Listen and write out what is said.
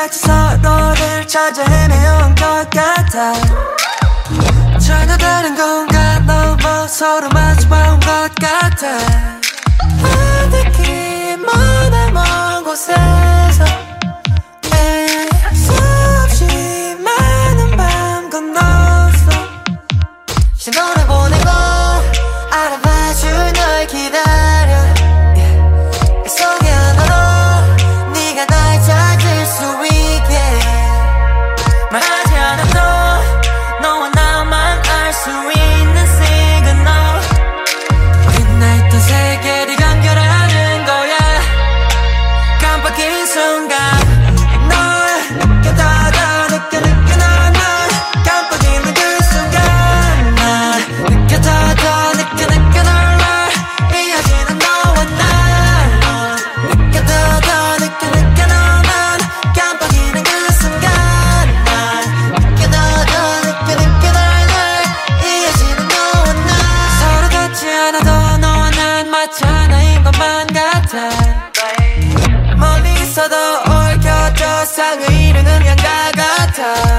같이 서로를 찾아 헤매온 것 같아. 전혀 다른 공간 넘어 서로 마주봐온 것 같아. time